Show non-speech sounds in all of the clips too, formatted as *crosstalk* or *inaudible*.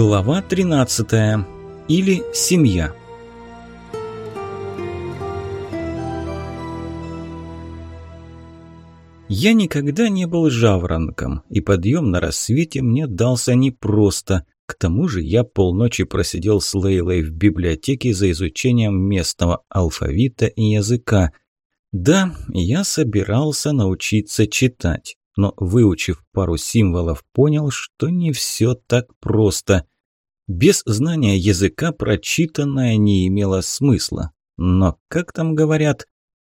Глава 13. Или семья. Я никогда не был жаворонком, и подъем на рассвете мне дался непросто. К тому же я полночи просидел с Лейлой в библиотеке за изучением местного алфавита и языка. Да, я собирался научиться читать но, выучив пару символов, понял, что не все так просто. Без знания языка прочитанное не имело смысла. Но, как там говорят,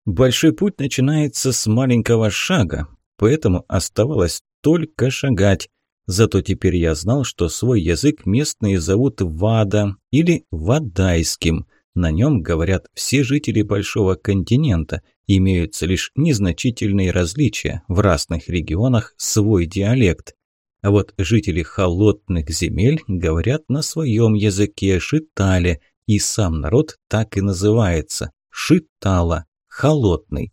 большой путь начинается с маленького шага, поэтому оставалось только шагать. Зато теперь я знал, что свой язык местные зовут Вада или Вадайским. На нем говорят все жители большого континента – Имеются лишь незначительные различия, в разных регионах свой диалект. А вот жители холодных земель говорят на своем языке шитале, и сам народ так и называется – шитала, холодный.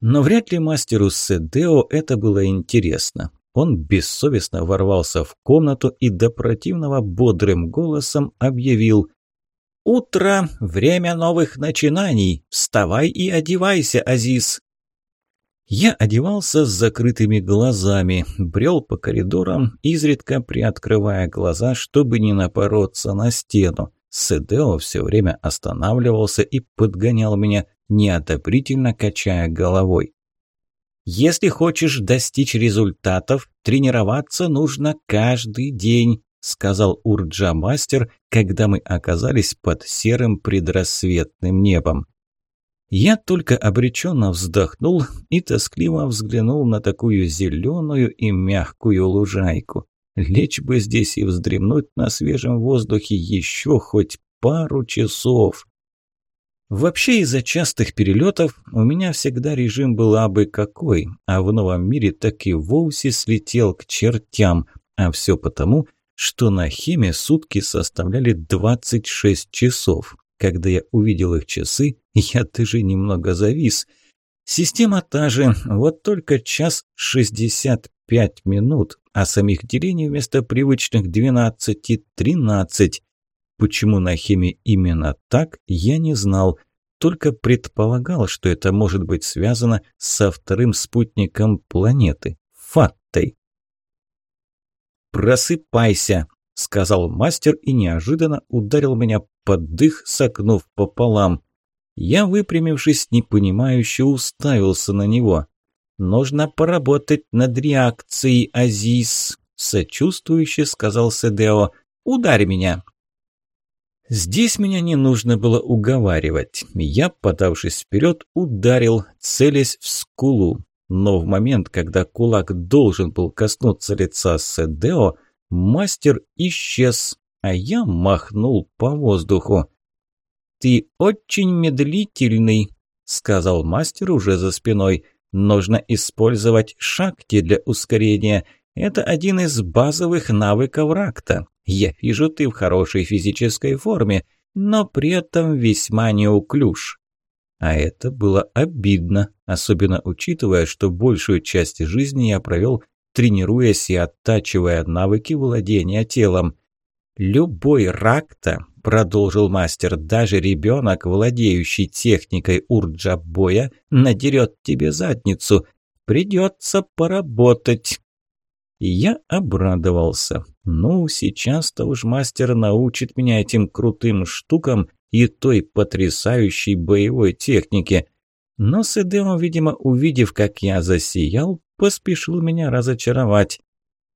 Но вряд ли мастеру Седео это было интересно. Он бессовестно ворвался в комнату и до противного бодрым голосом объявил «Утро – время новых начинаний. Вставай и одевайся, Азиз». Я одевался с закрытыми глазами, брел по коридорам, изредка приоткрывая глаза, чтобы не напороться на стену. Седео все время останавливался и подгонял меня, неодобрительно качая головой. «Если хочешь достичь результатов, тренироваться нужно каждый день сказал Урджа-мастер, когда мы оказались под серым предрассветным небом. Я только обреченно вздохнул и тоскливо взглянул на такую зеленую и мягкую лужайку. Лечь бы здесь и вздремнуть на свежем воздухе еще хоть пару часов. Вообще из-за частых перелетов у меня всегда режим был абы какой, а в новом мире так и вовсе слетел к чертям, а все потому, что на Хеме сутки составляли 26 часов. Когда я увидел их часы, *laughs* я даже немного завис. Система та же, вот только час 65 минут, а самих делений вместо привычных 12 – 13. Почему на Хеме именно так, я не знал, только предполагал, что это может быть связано со вторым спутником планеты – Фаттой. «Просыпайся!» – сказал мастер и неожиданно ударил меня под дых, согнув пополам. Я, выпрямившись, непонимающе уставился на него. «Нужно поработать над реакцией, Азиз», – сочувствующе сказал Седео. «Ударь меня!» Здесь меня не нужно было уговаривать. Я, подавшись вперед, ударил, целясь в скулу. Но в момент, когда кулак должен был коснуться лица Седео, мастер исчез, а я махнул по воздуху. «Ты очень медлительный», – сказал мастер уже за спиной. «Нужно использовать шакти для ускорения. Это один из базовых навыков ракта. Я вижу, ты в хорошей физической форме, но при этом весьма неуклюж. А это было обидно, особенно учитывая, что большую часть жизни я провел, тренируясь и оттачивая навыки владения телом. «Любой ракта», – продолжил мастер, – «даже ребенок, владеющий техникой урджа-боя, надерет тебе задницу. Придется поработать». Я обрадовался. Ну, сейчас-то уж мастер научит меня этим крутым штукам, и той потрясающей боевой технике. Но Седео, видимо, увидев, как я засиял, поспешил меня разочаровать.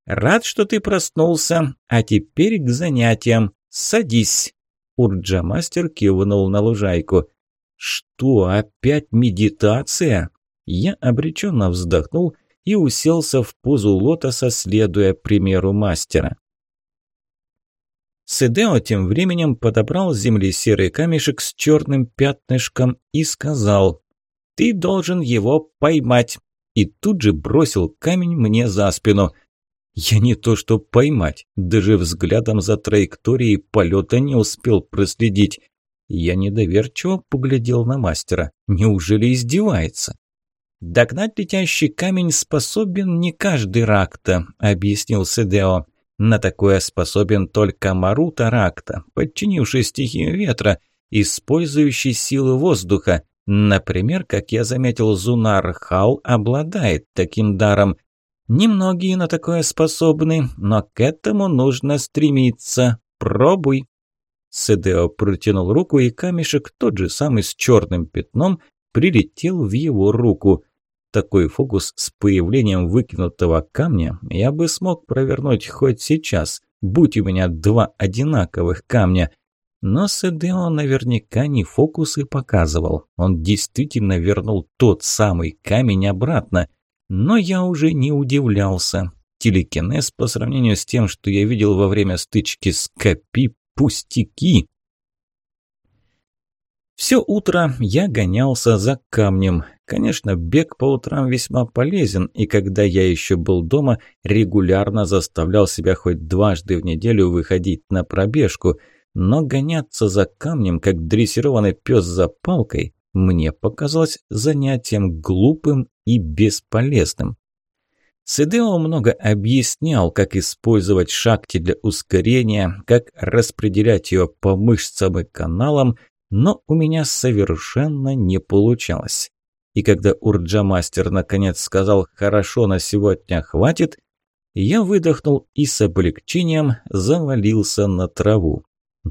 «Рад, что ты проснулся, а теперь к занятиям. Садись!» Урджа-мастер кивнул на лужайку. «Что, опять медитация?» Я обреченно вздохнул и уселся в позу лотоса, следуя примеру мастера. Седео тем временем подобрал с земли серый камешек с черным пятнышком и сказал «Ты должен его поймать!» И тут же бросил камень мне за спину. Я не то что поймать, даже взглядом за траекторией полета не успел проследить. Я недоверчиво поглядел на мастера. Неужели издевается? «Догнать летящий камень способен не каждый ракта», – объяснил Седео. На такое способен только Марута Ракта, подчинивший стихию ветра, использующий силы воздуха. Например, как я заметил, Зунар Хал обладает таким даром. Немногие на такое способны, но к этому нужно стремиться. Пробуй. Седео протянул руку, и камешек, тот же самый с черным пятном, прилетел в его руку. Такой фокус с появлением выкинутого камня я бы смог провернуть хоть сейчас, будь у меня два одинаковых камня. Но Седео наверняка не фокусы показывал. Он действительно вернул тот самый камень обратно. Но я уже не удивлялся. Телекинез по сравнению с тем, что я видел во время стычки с Капи, пустяки. Все утро я гонялся за камнем. Конечно, бег по утрам весьма полезен, и когда я еще был дома, регулярно заставлял себя хоть дважды в неделю выходить на пробежку. Но гоняться за камнем, как дрессированный пес за палкой, мне показалось занятием глупым и бесполезным. Сидео много объяснял, как использовать шахти для ускорения, как распределять ее по мышцам и каналам, но у меня совершенно не получалось. И когда Урджа-мастер наконец сказал «хорошо, на сегодня хватит», я выдохнул и с облегчением завалился на траву.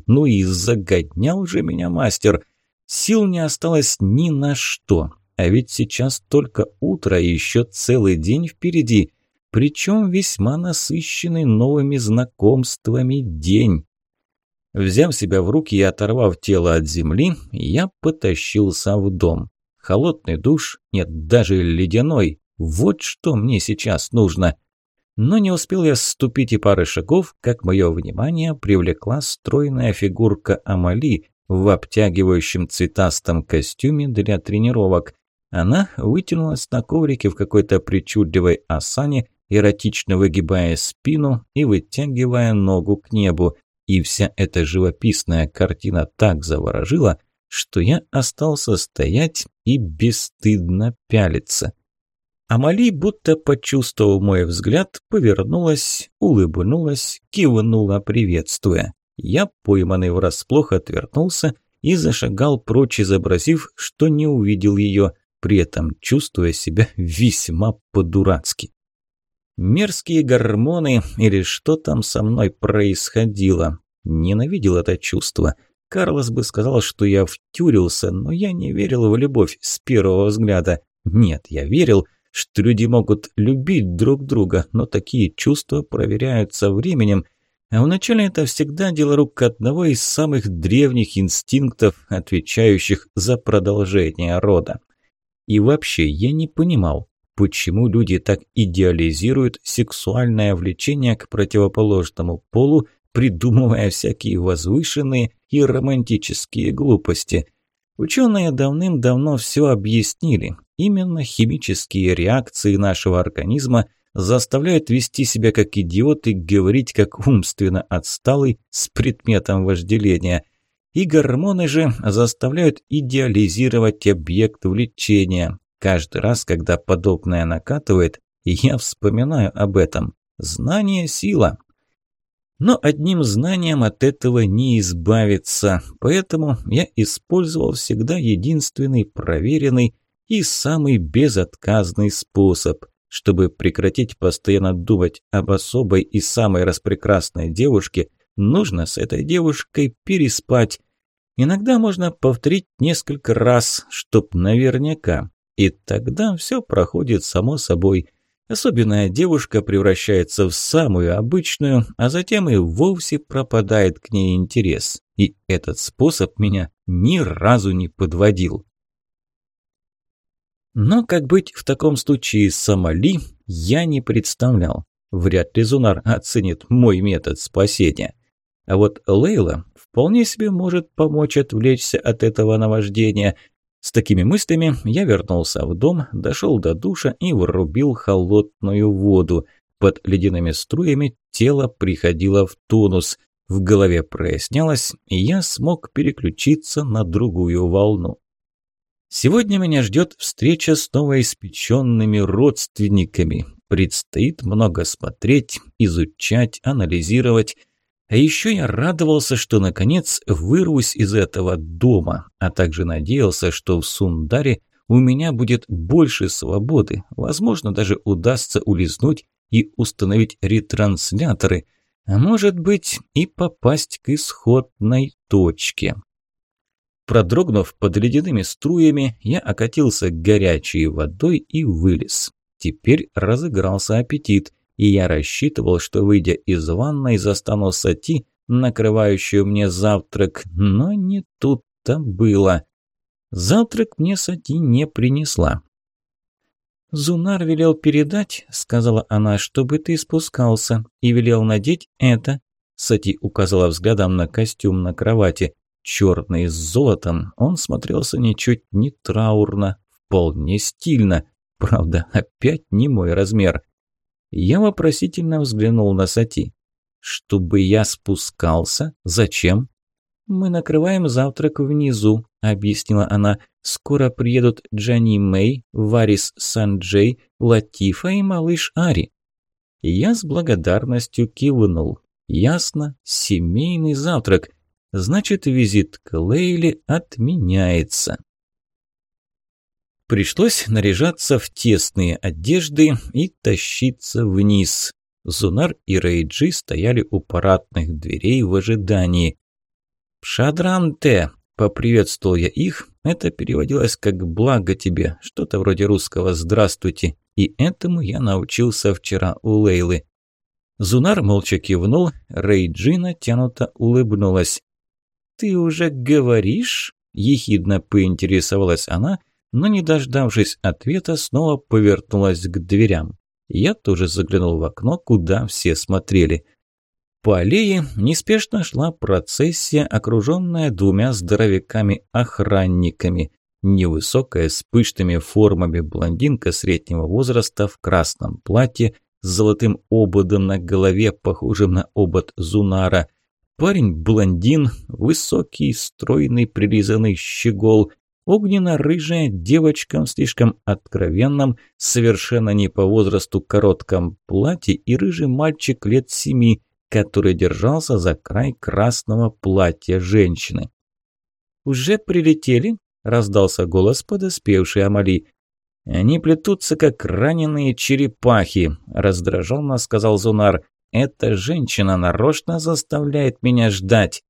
Ну и загоднял же меня мастер. Сил не осталось ни на что. А ведь сейчас только утро и еще целый день впереди. Причем весьма насыщенный новыми знакомствами день. Взяв себя в руки и оторвав тело от земли, я потащился в дом. Холодный душ, нет, даже ледяной. Вот что мне сейчас нужно. Но не успел я ступить и пары шагов, как мое внимание привлекла стройная фигурка Амали в обтягивающем цветастом костюме для тренировок. Она вытянулась на коврике в какой-то причудливой осане, эротично выгибая спину и вытягивая ногу к небу. И вся эта живописная картина так заворожила, что я остался стоять и бесстыдно пялиться. Амали, будто почувствовав мой взгляд, повернулась, улыбнулась, кивнула, приветствуя. Я, пойманный врасплох, отвернулся и зашагал прочь, изобразив, что не увидел ее, при этом чувствуя себя весьма по-дурацки. Мерзкие гормоны или что там со мной происходило. Ненавидел это чувство – Карлос бы сказал, что я втюрился, но я не верил в любовь с первого взгляда. Нет, я верил, что люди могут любить друг друга, но такие чувства проверяются временем, а вначале это всегда дело рук одного из самых древних инстинктов, отвечающих за продолжение рода. И вообще я не понимал, почему люди так идеализируют сексуальное влечение к противоположному полу придумывая всякие возвышенные и романтические глупости. Ученые давным-давно все объяснили. Именно химические реакции нашего организма заставляют вести себя как идиот и говорить как умственно отсталый с предметом вожделения. И гормоны же заставляют идеализировать объект влечения. Каждый раз, когда подобное накатывает, я вспоминаю об этом. Знание – сила. Но одним знанием от этого не избавиться, поэтому я использовал всегда единственный проверенный и самый безотказный способ. Чтобы прекратить постоянно думать об особой и самой распрекрасной девушке, нужно с этой девушкой переспать. Иногда можно повторить несколько раз, чтоб наверняка. И тогда все проходит само собой – Особенная девушка превращается в самую обычную, а затем и вовсе пропадает к ней интерес. И этот способ меня ни разу не подводил. Но как быть в таком случае с Амали, я не представлял. Вряд ли Зунар оценит мой метод спасения. А вот Лейла вполне себе может помочь отвлечься от этого наваждения, с такими мыслями я вернулся в дом, дошел до душа и врубил холодную воду. Под ледяными струями тело приходило в тонус. В голове прояснялось, и я смог переключиться на другую волну. Сегодня меня ждет встреча с новоиспеченными родственниками. Предстоит много смотреть, изучать, анализировать. А еще я радовался, что наконец вырвусь из этого дома, а также надеялся, что в Сундаре у меня будет больше свободы, возможно, даже удастся улизнуть и установить ретрансляторы, а может быть и попасть к исходной точке. Продрогнув под ледяными струями, я окатился горячей водой и вылез. Теперь разыгрался аппетит, и я рассчитывал, что, выйдя из ванной, застану Сати, накрывающую мне завтрак, но не тут-то было. Завтрак мне Сати не принесла. «Зунар велел передать», — сказала она, — «чтобы ты спускался, и велел надеть это». Сати указала взглядом на костюм на кровати черный с золотом, он смотрелся ничуть не траурно, вполне стильно. Правда, опять не мой размер. Я вопросительно взглянул на Сати. «Чтобы я спускался? Зачем?» «Мы накрываем завтрак внизу», – объяснила она. «Скоро приедут Джани Мэй, Варис Санджей, Латифа и малыш Ари». Я с благодарностью кивнул. «Ясно, семейный завтрак. Значит, визит к Лейле отменяется. Пришлось наряжаться в тесные одежды и тащиться вниз. Зунар и Рейджи стояли у парадных дверей в ожидании. «Пшадранте!» – поприветствовал я их. Это переводилось как «благо тебе», что-то вроде русского «здравствуйте». И этому я научился вчера у Лейлы. Зунар молча кивнул, Рейджи натянуто улыбнулась. «Ты уже говоришь?» – ехидно поинтересовалась она, но, не дождавшись ответа, снова повернулась к дверям. Я тоже заглянул в окно, куда все смотрели. По аллее неспешно шла процессия, окруженная двумя здоровяками-охранниками. Невысокая, с пышными формами блондинка среднего возраста в красном платье, с золотым ободом на голове, похожим на обод Зунара – Парень-блондин, высокий, стройный, прилизанный щегол, огненно-рыжая девочка в слишком откровенном, совершенно не по возрасту коротком платье и рыжий мальчик лет семи, который держался за край красного платья женщины. «Уже прилетели?» – раздался голос подоспевшей Амали. «Они плетутся, как раненые черепахи», – раздраженно сказал Зунар. Эта женщина нарочно заставляет меня ждать.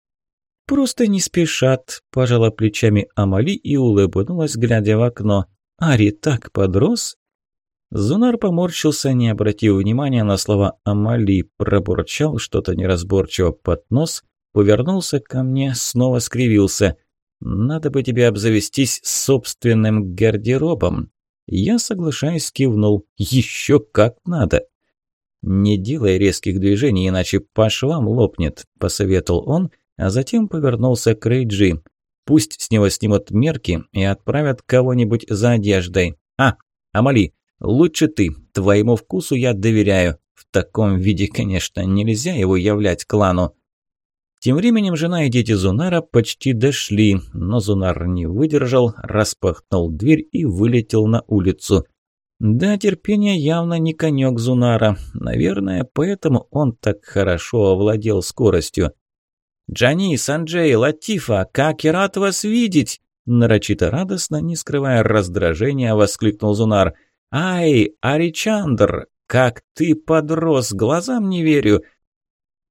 Просто не спешат, пожала плечами Амали и улыбнулась, глядя в окно. Ари так подрос? Зунар поморщился, не обратив внимания на слова Амали, пробурчал что-то неразборчиво под нос, повернулся ко мне, снова скривился. «Надо бы тебе обзавестись собственным гардеробом». Я, соглашаясь, кивнул. «Еще как надо!» «Не делай резких движений, иначе по швам лопнет», – посоветовал он, а затем повернулся к Рейджи. «Пусть с него снимут мерки и отправят кого-нибудь за одеждой. А, Амали, лучше ты, твоему вкусу я доверяю. В таком виде, конечно, нельзя его являть клану». Тем временем жена и дети Зунара почти дошли, но Зунар не выдержал, распахнул дверь и вылетел на улицу – да, терпение явно не конек Зунара. Наверное, поэтому он так хорошо овладел скоростью. «Джани, Санджей, Латифа, как я рад вас видеть!» Нарочито радостно, не скрывая раздражения, воскликнул Зунар. «Ай, Аричандр, как ты подрос, глазам не верю!»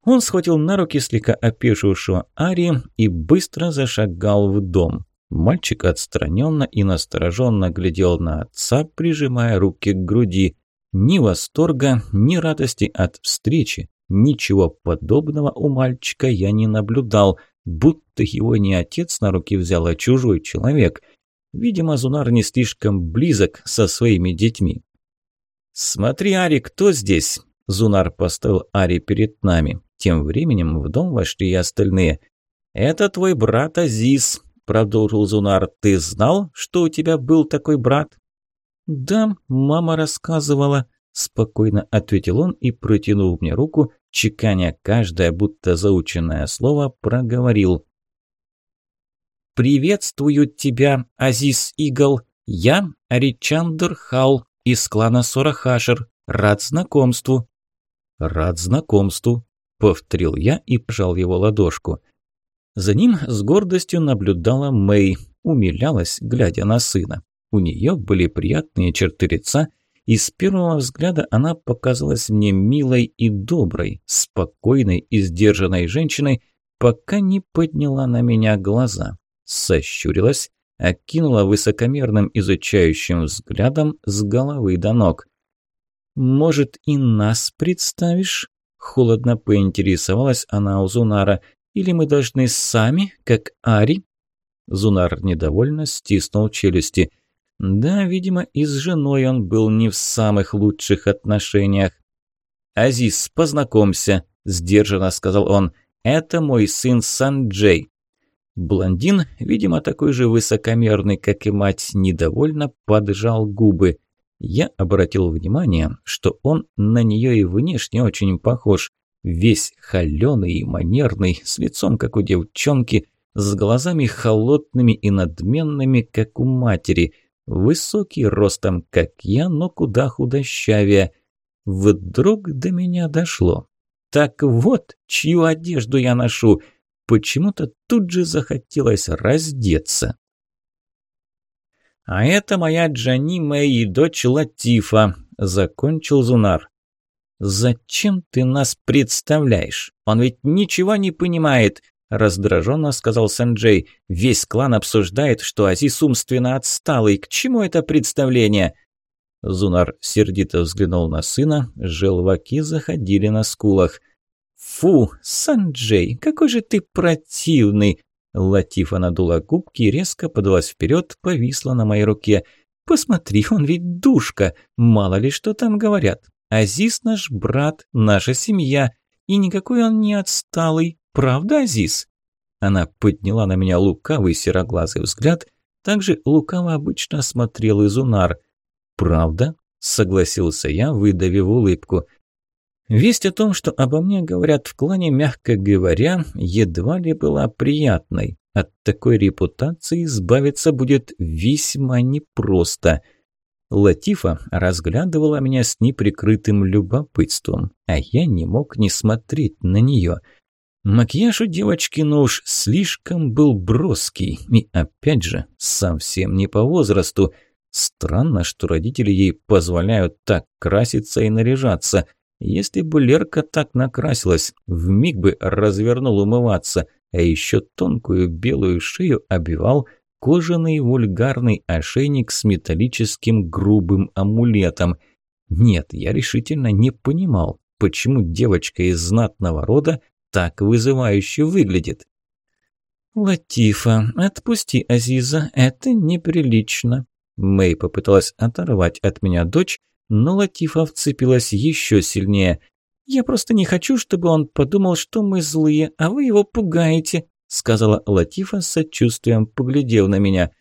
Он схватил на руки слегка опешившего Ари и быстро зашагал в дом. Мальчик отстраненно и настороженно глядел на отца, прижимая руки к груди. Ни восторга, ни радости от встречи. Ничего подобного у мальчика я не наблюдал, будто его не отец на руки взял, а чужой человек. Видимо, Зунар не слишком близок со своими детьми. «Смотри, Ари, кто здесь?» Зунар поставил Ари перед нами. Тем временем в дом вошли и остальные. «Это твой брат Азиз», продолжил Зунар. «Ты знал, что у тебя был такой брат?» «Да, мама рассказывала», – спокойно ответил он и, протянув мне руку, чеканя каждое будто заученное слово, проговорил. «Приветствую тебя, Азиз Игл. Я Аричандр Хал из клана Сорахашер. Рад знакомству». «Рад знакомству», – повторил я и пожал его ладошку. За ним с гордостью наблюдала Мэй, умилялась, глядя на сына. У нее были приятные черты лица, и с первого взгляда она показалась мне милой и доброй, спокойной и сдержанной женщиной, пока не подняла на меня глаза. Сощурилась, окинула высокомерным изучающим взглядом с головы до ног. «Может, и нас представишь?» – холодно поинтересовалась она у Зунара. «Или мы должны сами, как Ари?» Зунар недовольно стиснул челюсти. Да, видимо, и с женой он был не в самых лучших отношениях. «Азиз, познакомься», – сдержанно сказал он. «Это мой сын Санджей». Блондин, видимо, такой же высокомерный, как и мать, недовольно поджал губы. Я обратил внимание, что он на нее и внешне очень похож. Весь холёный и манерный, с лицом, как у девчонки, с глазами холодными и надменными, как у матери. Высокий ростом, как я, но куда худощавее. Вдруг до меня дошло. Так вот, чью одежду я ношу – Почему-то тут же захотелось раздеться. «А это моя Джанима и дочь Латифа», – закончил Зунар. «Зачем ты нас представляешь? Он ведь ничего не понимает», – раздраженно сказал Санджей. «Весь клан обсуждает, что Азиз умственно отсталый. К чему это представление?» Зунар сердито взглянул на сына, желваки заходили на скулах. «Фу, Санджей, какой же ты противный!» Латифа надула губки и резко подалась вперед, повисла на моей руке. «Посмотри, он ведь душка! Мало ли что там говорят. Азиз наш брат, наша семья, и никакой он не отсталый. Правда, Азиз?» Она подняла на меня лукавый сероглазый взгляд, также лукаво обычно смотрел Изунар. «Правда?» – согласился я, выдавив улыбку – Весть о том, что обо мне говорят в клане, мягко говоря, едва ли была приятной. От такой репутации избавиться будет весьма непросто. Латифа разглядывала меня с неприкрытым любопытством, а я не мог не смотреть на нее. Макияж у девочки, ну уж слишком был броский, и опять же, совсем не по возрасту. Странно, что родители ей позволяют так краситься и наряжаться – если бы Лерка так накрасилась, вмиг бы развернул умываться, а еще тонкую белую шею обивал кожаный вульгарный ошейник с металлическим грубым амулетом. Нет, я решительно не понимал, почему девочка из знатного рода так вызывающе выглядит. «Латифа, отпусти Азиза, это неприлично». Мэй попыталась оторвать от меня дочь, но Латифа вцепилась еще сильнее. «Я просто не хочу, чтобы он подумал, что мы злые, а вы его пугаете», сказала Латифа с сочувствием, поглядев на меня.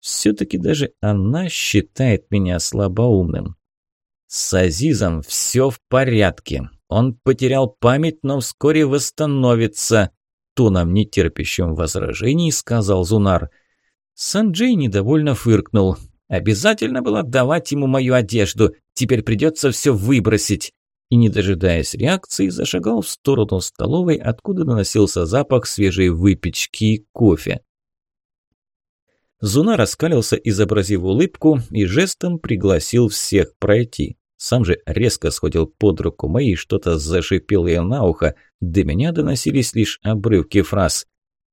Все-таки даже она считает меня слабоумным. С Азизом все в порядке. Он потерял память, но вскоре восстановится. Тоном нетерпящим возражений сказал Зунар. Санджей недовольно фыркнул. Обязательно было давать ему мою одежду. Теперь придется все выбросить. И, не дожидаясь реакции, зашагал в сторону столовой, откуда доносился запах свежей выпечки и кофе. Зуна раскалился, изобразив улыбку, и жестом пригласил всех пройти. Сам же резко сходил под руку моей, что-то зашипел ей на ухо. До меня доносились лишь обрывки фраз.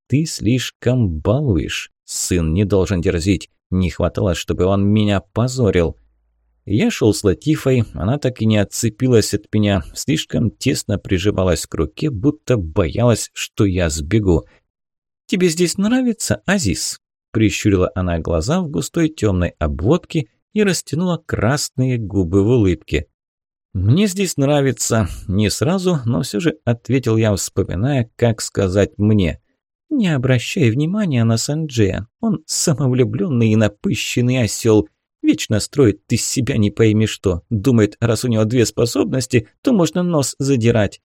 «Ты слишком балуешь. Сын не должен дерзить. Не хватало, чтобы он меня позорил. Я шел с Латифой, она так и не отцепилась от меня, слишком тесно прижималась к руке, будто боялась, что я сбегу. «Тебе здесь нравится, Азиз?» Прищурила она глаза в густой темной обводке и растянула красные губы в улыбке. «Мне здесь нравится», – не сразу, но все же ответил я, вспоминая, как сказать «мне». Не обращай внимания на Санджея. Он самовлюбленный и напыщенный осел. Вечно строит из себя не пойми что. Думает, раз у него две способности, то можно нос задирать.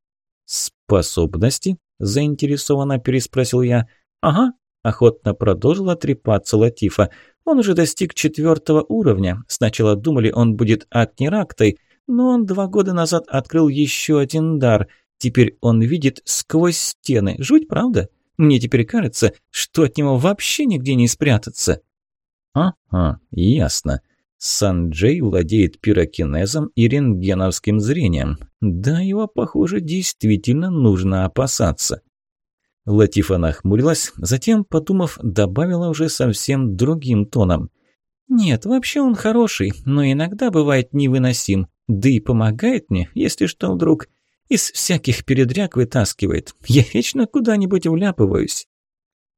«Способности?» – заинтересованно переспросил я. «Ага», – охотно продолжила трепаться Латифа. «Он уже достиг четвертого уровня. Сначала думали, он будет Акнирактой, Но он два года назад открыл еще один дар. Теперь он видит сквозь стены. Жуть, правда? Мне теперь кажется, что от него вообще нигде не спрятаться». «Ага, ясно. Санджей владеет пирокинезом и рентгеновским зрением. Да, его, похоже, действительно нужно опасаться». Латифа нахмурилась, затем, подумав, добавила уже совсем другим тоном. «Нет, вообще он хороший, но иногда бывает невыносим. Да и помогает мне, если что вдруг. Из всяких передряг вытаскивает. Я вечно куда-нибудь вляпываюсь».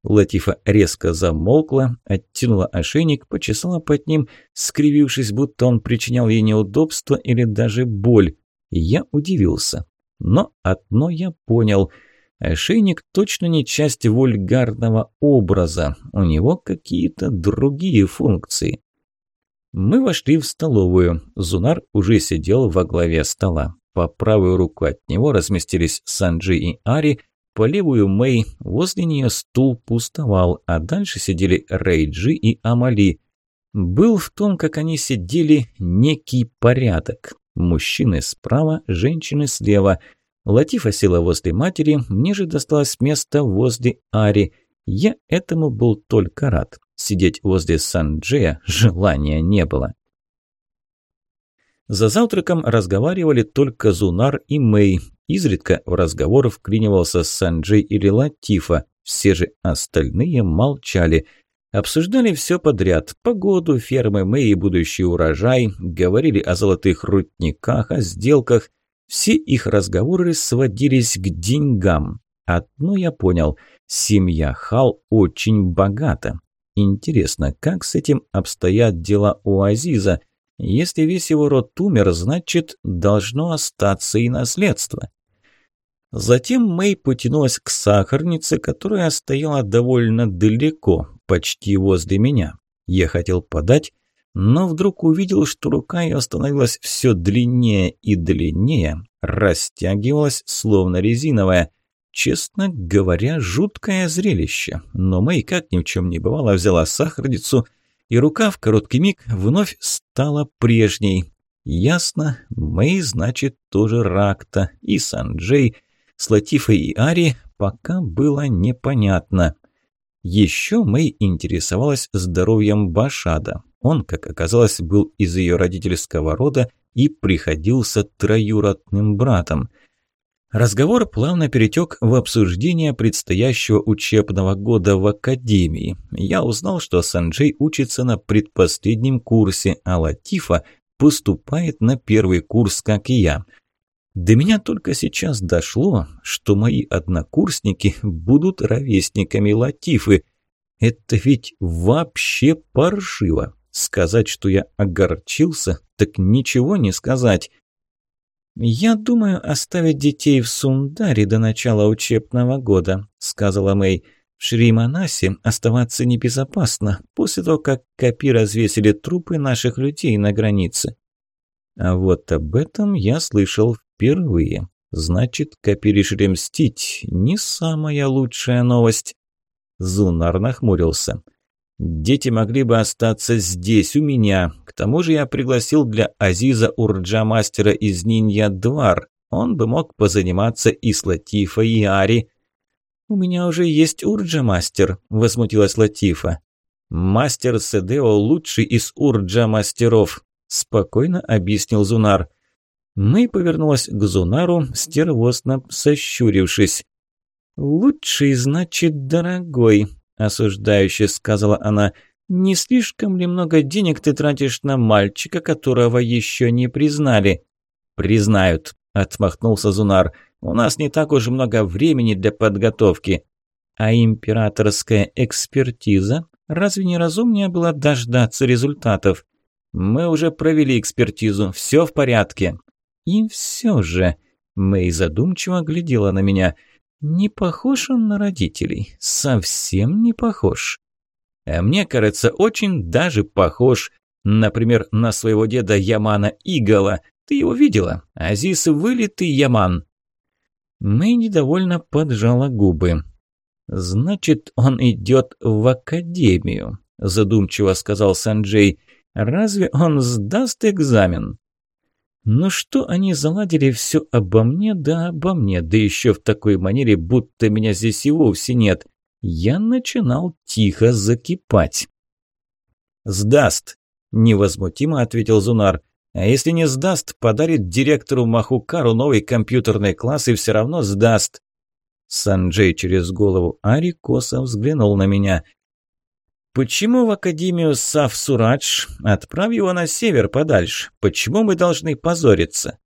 Латифа резко замолкла, оттянула ошейник, почесала под ним, скривившись, будто он причинял ей неудобство или даже боль. Я удивился. Но одно я понял – Ошейник точно не часть вульгарного образа, у него какие-то другие функции. Мы вошли в столовую. Зунар уже сидел во главе стола. По правую руку от него разместились Санджи и Ари, по левую Мэй, возле нее стул пустовал, а дальше сидели Рейджи и Амали. Был в том, как они сидели, некий порядок. Мужчины справа, женщины слева – Латифа села возле матери, мне же досталось место возле Ари. Я этому был только рад. Сидеть возле Санджея желания не было. За завтраком разговаривали только Зунар и Мэй. Изредка в разговор вклинивался Санджей или Латифа. Все же остальные молчали. Обсуждали все подряд. Погоду, фермы Мэй и будущий урожай. Говорили о золотых рудниках, о сделках – все их разговоры сводились к деньгам. Одно я понял – семья Хал очень богата. Интересно, как с этим обстоят дела у Азиза? Если весь его род умер, значит, должно остаться и наследство. Затем Мэй потянулась к сахарнице, которая стояла довольно далеко, почти возле меня. Я хотел подать, но вдруг увидел, что рука ее становилась все длиннее и длиннее, растягивалась, словно резиновая. Честно говоря, жуткое зрелище, но Мэй, как ни в чем не бывало, взяла сахарницу, и рука в короткий миг вновь стала прежней. Ясно, Мэй, значит, тоже Ракта, и Санджей, с Латифой и Ари пока было непонятно. Еще Мэй интересовалась здоровьем Башада. Он, как оказалось, был из ее родительского рода и приходился троюродным братом. Разговор плавно перетек в обсуждение предстоящего учебного года в академии. Я узнал, что Санджей учится на предпоследнем курсе, а Латифа поступает на первый курс, как и я. До меня только сейчас дошло, что мои однокурсники будут ровесниками Латифы. Это ведь вообще паршиво. Сказать, что я огорчился, так ничего не сказать. «Я думаю оставить детей в Сундаре до начала учебного года», – сказала Мэй. «В Шриманасе оставаться небезопасно, после того, как Капи развесили трупы наших людей на границе». А вот об этом я слышал впервые. Значит, Капи решили мстить. Не самая лучшая новость. Зунар нахмурился. Дети могли бы остаться здесь, у меня. К тому же я пригласил для Азиза Урджа-мастера из Нинья-Двар. Он бы мог позаниматься и с Латифой, и Ари. «У меня уже есть Урджа-мастер», – возмутилась Латифа. «Мастер Седео лучший из Урджа-мастеров», – спокойно объяснил Зунар. Мэй повернулась к Зунару, стервозно сощурившись. «Лучший, значит, дорогой», осуждающе сказала она. «Не слишком ли много денег ты тратишь на мальчика, которого еще не признали?» «Признают», – отмахнулся Зунар. «У нас не так уж много времени для подготовки». «А императорская экспертиза? Разве не разумнее было дождаться результатов?» «Мы уже провели экспертизу, все в порядке». «И все же...» Мэй задумчиво глядела на меня – не похож он на родителей. Совсем не похож. А мне кажется, очень даже похож. Например, на своего деда Ямана Игала. Ты его видела? Азис вылитый Яман. Мэй недовольно поджала губы. «Значит, он идет в академию», – задумчиво сказал Санджей. «Разве он сдаст экзамен?» Ну что они заладили все обо мне, да обо мне, да еще в такой манере, будто меня здесь и вовсе нет. Я начинал тихо закипать. «Сдаст», – невозмутимо ответил Зунар. «А если не сдаст, подарит директору Махукару новый компьютерный класс и все равно сдаст». Санджей через голову Ари косо взглянул на меня. «Почему в Академию Сав Сурадж? Отправь его на север подальше. Почему мы должны позориться?»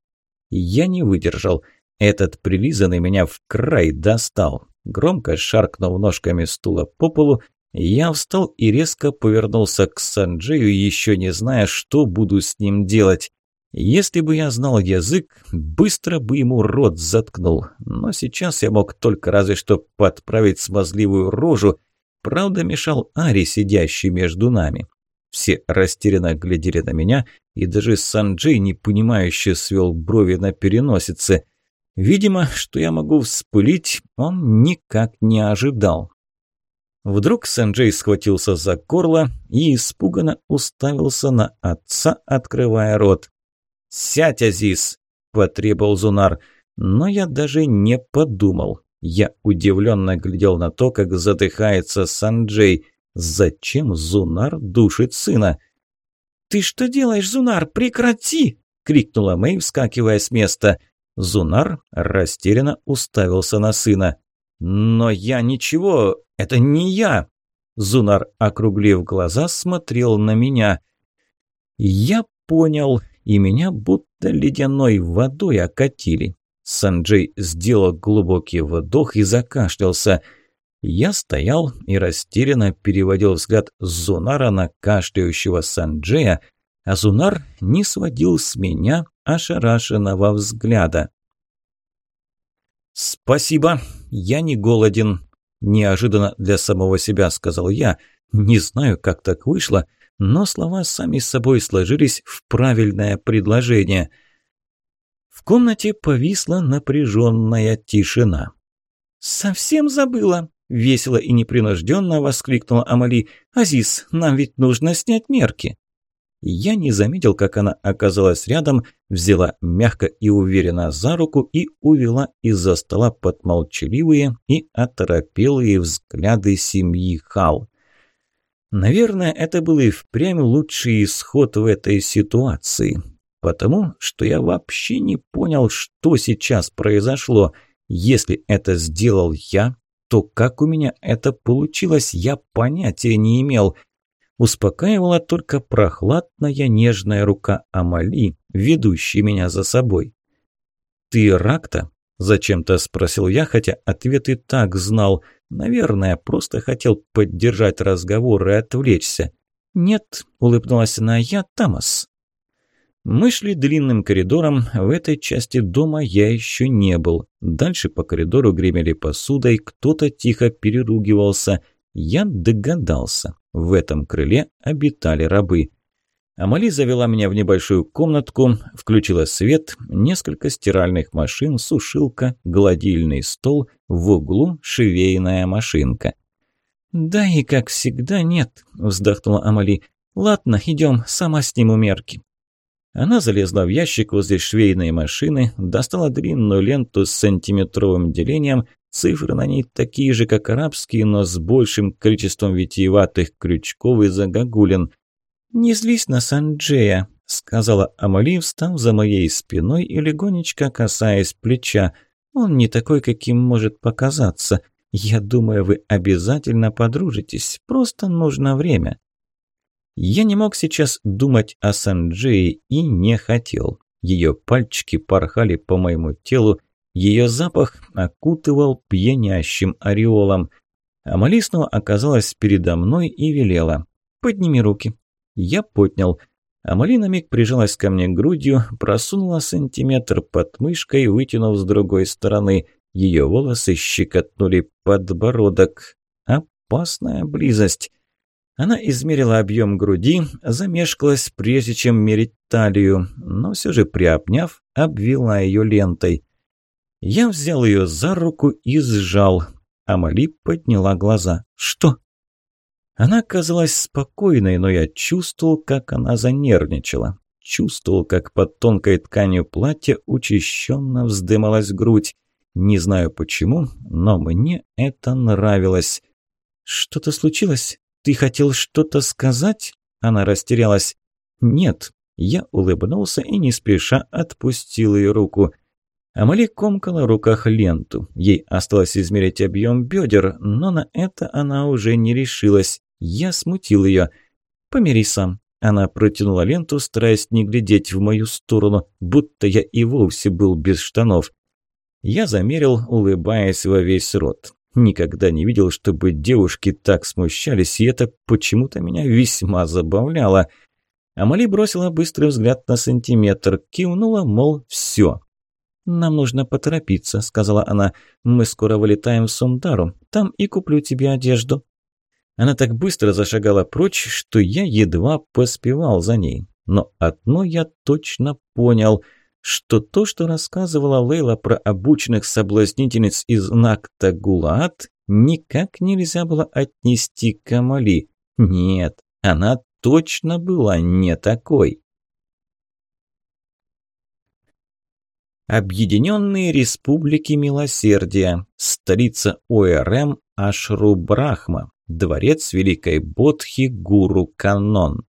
Я не выдержал. Этот прилизанный меня в край достал. Громко шаркнув ножками стула по полу, я встал и резко повернулся к Санджею, еще не зная, что буду с ним делать. Если бы я знал язык, быстро бы ему рот заткнул. Но сейчас я мог только разве что подправить смазливую рожу. Правда, мешал Ари, сидящий между нами. Все растерянно глядели на меня, и даже Санджей, непонимающе, свел брови на переносице. Видимо, что я могу вспылить, он никак не ожидал. Вдруг Санджей схватился за горло и испуганно уставился на отца, открывая рот. «Сядь, Азиз!» – потребовал Зунар. Но я даже не подумал. Я удивленно глядел на то, как задыхается Санджей. Зачем Зунар душит сына? «Ты что делаешь, Зунар? Прекрати!» – крикнула Мэй, вскакивая с места. Зунар растерянно уставился на сына. «Но я ничего, это не я!» Зунар, округлив глаза, смотрел на меня. «Я понял, и меня будто ледяной водой окатили». Санджей сделал глубокий вдох и закашлялся. Я стоял и растерянно переводил взгляд Зунара на кашляющего Санджея, а Зунар не сводил с меня ошарашенного взгляда. «Спасибо, я не голоден», – неожиданно для самого себя сказал я. Не знаю, как так вышло, но слова сами собой сложились в правильное предложение. В комнате повисла напряженная тишина. «Совсем забыла!» – весело и непринужденно воскликнула Амали. «Азиз, нам ведь нужно снять мерки!» Я не заметил, как она оказалась рядом, взяла мягко и уверенно за руку и увела из-за стола под молчаливые и оторопелые взгляды семьи Хал. Наверное, это был и впрямь лучший исход в этой ситуации, потому что я вообще не понял, что сейчас произошло. Если это сделал я, то как у меня это получилось, я понятия не имел. Успокаивала только прохладная нежная рука Амали, ведущая меня за собой. «Ты рак-то?» – зачем-то спросил я, хотя ответ и так знал. Наверное, просто хотел поддержать разговор и отвлечься. «Нет», – улыбнулась она, – «я Тамас». Мы шли длинным коридором, в этой части дома я еще не был. Дальше по коридору гремели посудой, кто-то тихо переругивался. Я догадался. В этом крыле обитали рабы. Амали завела меня в небольшую комнатку, включила свет, несколько стиральных машин, сушилка, гладильный стол, в углу швейная машинка. «Да и как всегда нет», – вздохнула Амали. «Ладно, идем, сама сниму мерки». Она залезла в ящик возле швейной машины, достала длинную ленту с сантиметровым делением, Цифры на ней такие же, как арабские, но с большим количеством витиеватых крючков и загогулин. «Не злись на Санджея», – сказала Амали, встав за моей спиной и легонечко касаясь плеча. «Он не такой, каким может показаться. Я думаю, вы обязательно подружитесь. Просто нужно время». Я не мог сейчас думать о Санджее и не хотел. Ее пальчики порхали по моему телу, ее запах окутывал пьянящим ореолом. Амали снова оказалась передо мной и велела. «Подними руки». Я поднял. Амали на миг прижалась ко мне грудью, просунула сантиметр под мышкой, вытянув с другой стороны. Ее волосы щекотнули подбородок. Опасная близость. Она измерила объем груди, замешкалась, прежде чем мерить талию, но все же приобняв, обвела ее лентой. Я взял ее за руку и сжал. Амали подняла глаза. «Что?» Она казалась спокойной, но я чувствовал, как она занервничала. чувствовал, как под тонкой тканью платья учащенно вздымалась грудь. Не знаю почему, но мне это нравилось. «Что-то случилось? Ты хотел что-то сказать?» Она растерялась. «Нет». Я улыбнулся и не спеша отпустил ее руку. Амали комкала в руках ленту. Ей осталось измерить объем бедер, но на это она уже не решилась. Я смутил ее. «Помери сам». Она протянула ленту, стараясь не глядеть в мою сторону, будто я и вовсе был без штанов. Я замерил, улыбаясь во весь рот. Никогда не видел, чтобы девушки так смущались, и это почему-то меня весьма забавляло. Амали бросила быстрый взгляд на сантиметр, кивнула, мол, все. «Нам нужно поторопиться», – сказала она. «Мы скоро вылетаем в Сундару. Там и куплю тебе одежду». Она так быстро зашагала прочь, что я едва поспевал за ней. Но одно я точно понял – что то, что рассказывала Лейла про обученных соблазнительниц из Накта Гулаат, никак нельзя было отнести к Амали. Нет, она точно была не такой. Объединенные Республики Милосердия, столица ОРМ Ашру-Брахма, дворец Великой Бодхи Гуру Канон.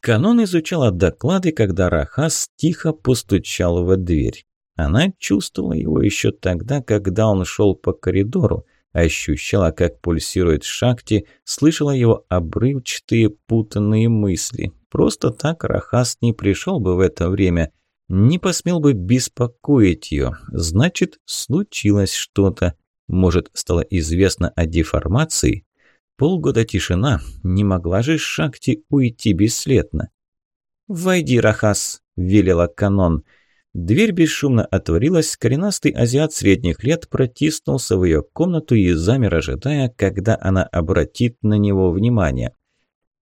Канон изучала доклады, когда Рахас тихо постучал в дверь. Она чувствовала его еще тогда, когда он шел по коридору, ощущала, как пульсирует шахте, слышала его обрывчатые путанные мысли. Просто так Рахас не пришел бы в это время, не посмел бы беспокоить ее. Значит, случилось что-то. Может, стало известно о деформации? Полгода тишина, не могла же Шакти уйти бесследно. «Войди, Рахас», – велела канон. Дверь бесшумно отворилась, коренастый азиат средних лет протиснулся в ее комнату и замер, ожидая, когда она обратит на него внимание.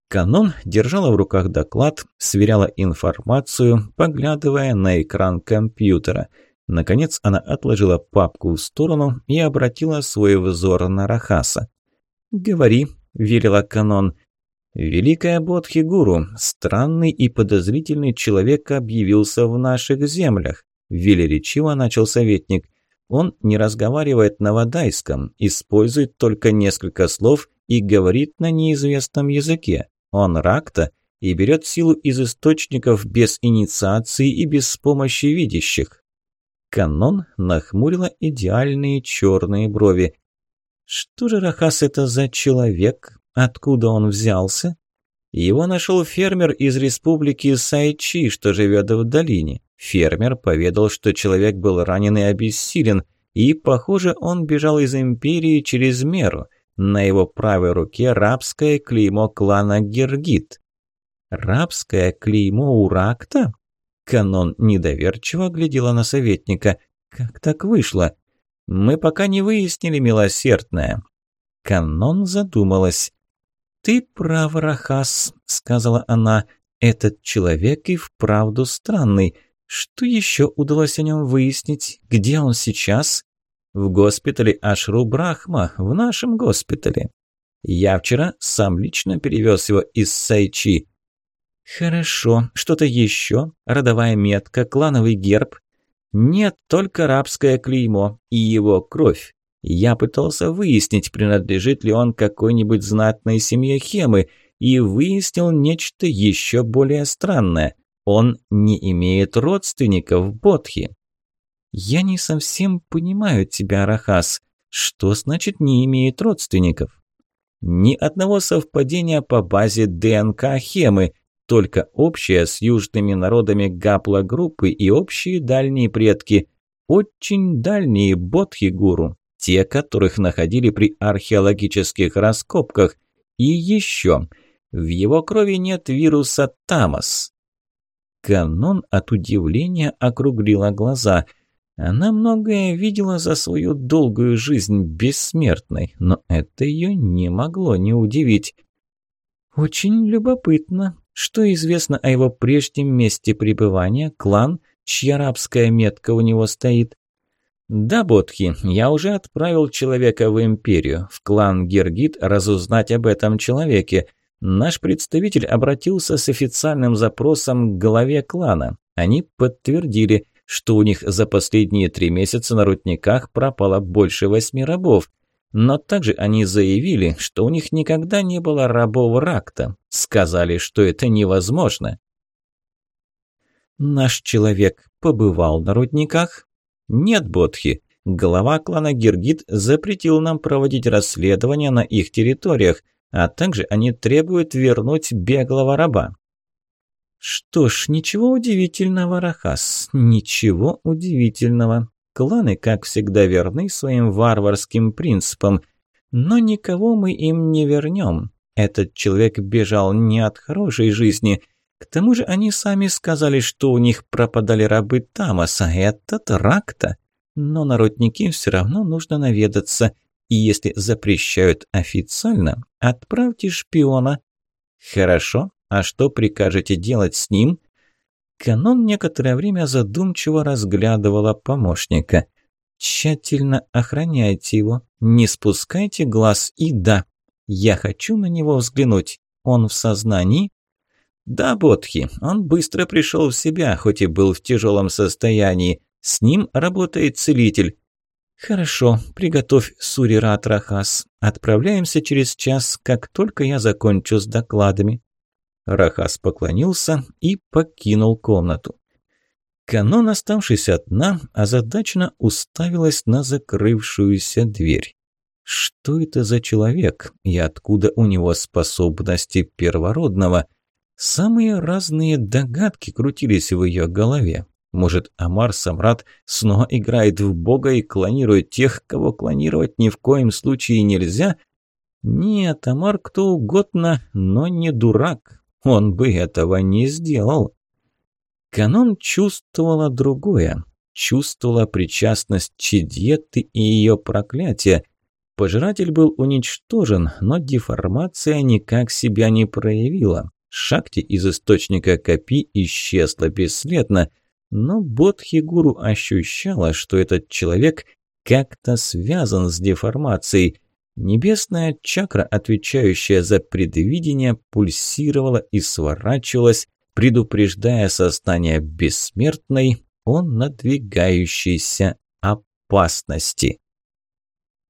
Канон держала в руках доклад, сверяла информацию, поглядывая на экран компьютера. Наконец она отложила папку в сторону и обратила свой взор на Рахаса. «Говори», – велела канон. «Великая Бодхигуру, странный и подозрительный человек объявился в наших землях», – велеречиво начал советник. «Он не разговаривает на вадайском, использует только несколько слов и говорит на неизвестном языке. Он ракта и берет силу из источников без инициации и без помощи видящих». Канон нахмурила идеальные черные брови. Что же Рахас это за человек? Откуда он взялся? Его нашел фермер из республики Сайчи, что живет в долине. Фермер поведал, что человек был ранен и обессилен, и, похоже, он бежал из империи через меру. На его правой руке рабское клеймо клана Гергит. Рабское клеймо у Ракта? Канон недоверчиво глядела на советника. Как так вышло? Мы пока не выяснили, милосердная». Канон задумалась. «Ты прав, Рахас», — сказала она. «Этот человек и вправду странный. Что еще удалось о нем выяснить? Где он сейчас?» «В госпитале Ашру Брахма, в нашем госпитале. Я вчера сам лично перевез его из Сайчи». «Хорошо. Что-то еще? Родовая метка, клановый герб?» Нет, только рабское клеймо и его кровь. Я пытался выяснить, принадлежит ли он какой-нибудь знатной семье Хемы, и выяснил нечто еще более странное. Он не имеет родственников в Бодхи. «Я не совсем понимаю тебя, Рахас. Что значит «не имеет родственников»?» «Ни одного совпадения по базе ДНК Хемы только общее с южными народами гаплогруппы и общие дальние предки. Очень дальние бодхи-гуру, те, которых находили при археологических раскопках. И еще, в его крови нет вируса Тамас. Канон от удивления округлила глаза. Она многое видела за свою долгую жизнь бессмертной, но это ее не могло не удивить. «Очень любопытно», что известно о его прежнем месте пребывания, клан, чья арабская метка у него стоит? Да, Ботхи, я уже отправил человека в империю, в клан Гергит, разузнать об этом человеке. Наш представитель обратился с официальным запросом к главе клана. Они подтвердили, что у них за последние три месяца на рудниках пропало больше восьми рабов. Но также они заявили, что у них никогда не было рабов Ракта. Сказали, что это невозможно. Наш человек побывал на рудниках? Нет, Бодхи. Глава клана Гиргит запретил нам проводить расследования на их территориях, а также они требуют вернуть беглого раба. Что ж, ничего удивительного, Рахас, ничего удивительного. Кланы, как всегда, верны своим варварским принципам, но никого мы им не вернем. Этот человек бежал не от хорошей жизни. К тому же они сами сказали, что у них пропадали рабы Тамаса, этот рак-то. Но на рудники все равно нужно наведаться. И если запрещают официально, отправьте шпиона. Хорошо, а что прикажете делать с ним? Канон некоторое время задумчиво разглядывала помощника. Тщательно охраняйте его, не спускайте глаз и да, я хочу на него взглянуть. Он в сознании? Да, Бодхи, он быстро пришел в себя, хоть и был в тяжелом состоянии. С ним работает целитель. «Хорошо, приготовь Сурират Рахас. Отправляемся через час, как только я закончу с докладами». Рахас поклонился и покинул комнату. Канон, оставшись одна, озадаченно уставилась на закрывшуюся дверь. Что это за человек и откуда у него способности первородного? Самые разные догадки крутились в ее голове. Может, Амар Самрат снова играет в бога и клонирует тех, кого клонировать ни в коем случае нельзя? Нет, Амар кто угодно, но не дурак. Он бы этого не сделал. Канон чувствовала другое. Чувствовала причастность Чидьеты и ее проклятие. Пожиратель был уничтожен, но деформация никак себя не проявила. Шакти из источника Копи исчезла бесследно, но Бодхигуру ощущала, что этот человек как-то связан с деформацией – Небесная чакра, отвечающая за предвидение, пульсировала и сворачивалась, предупреждая сознание бессмертной о надвигающейся опасности.